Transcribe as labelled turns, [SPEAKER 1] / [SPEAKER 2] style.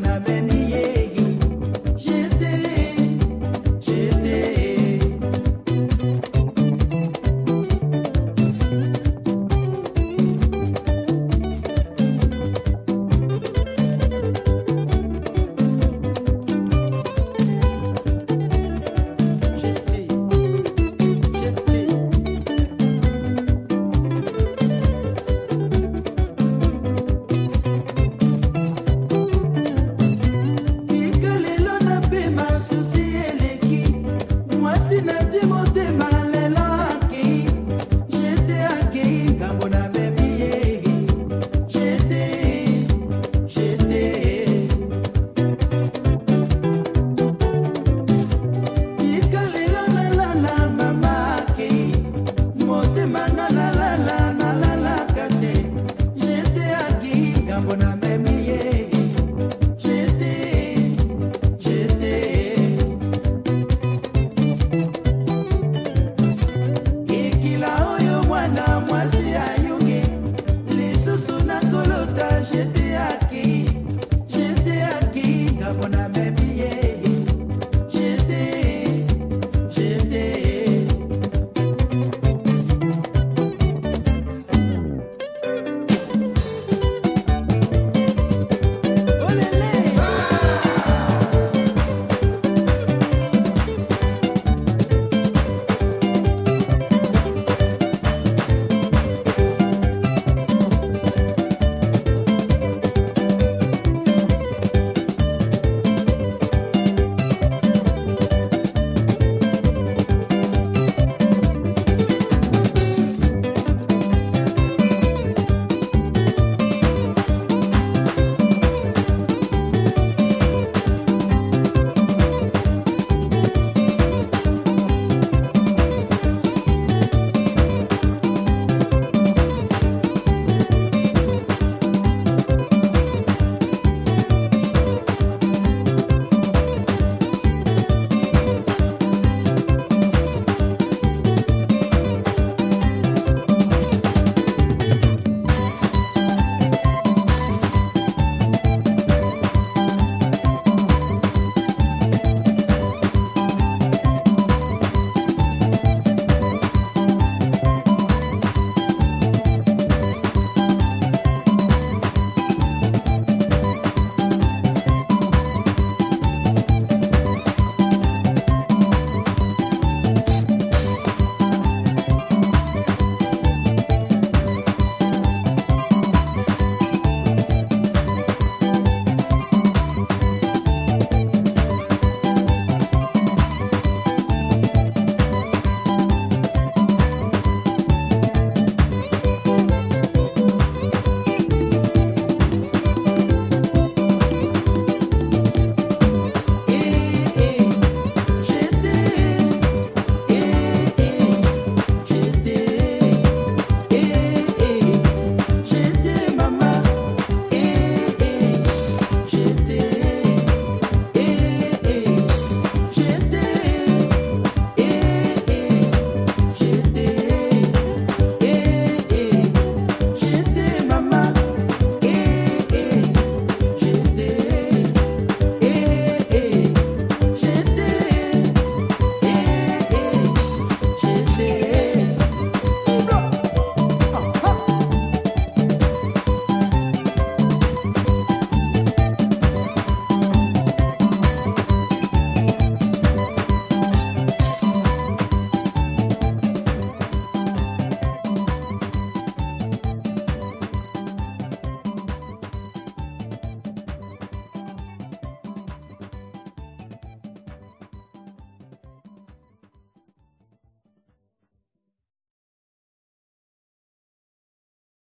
[SPEAKER 1] una la la la la.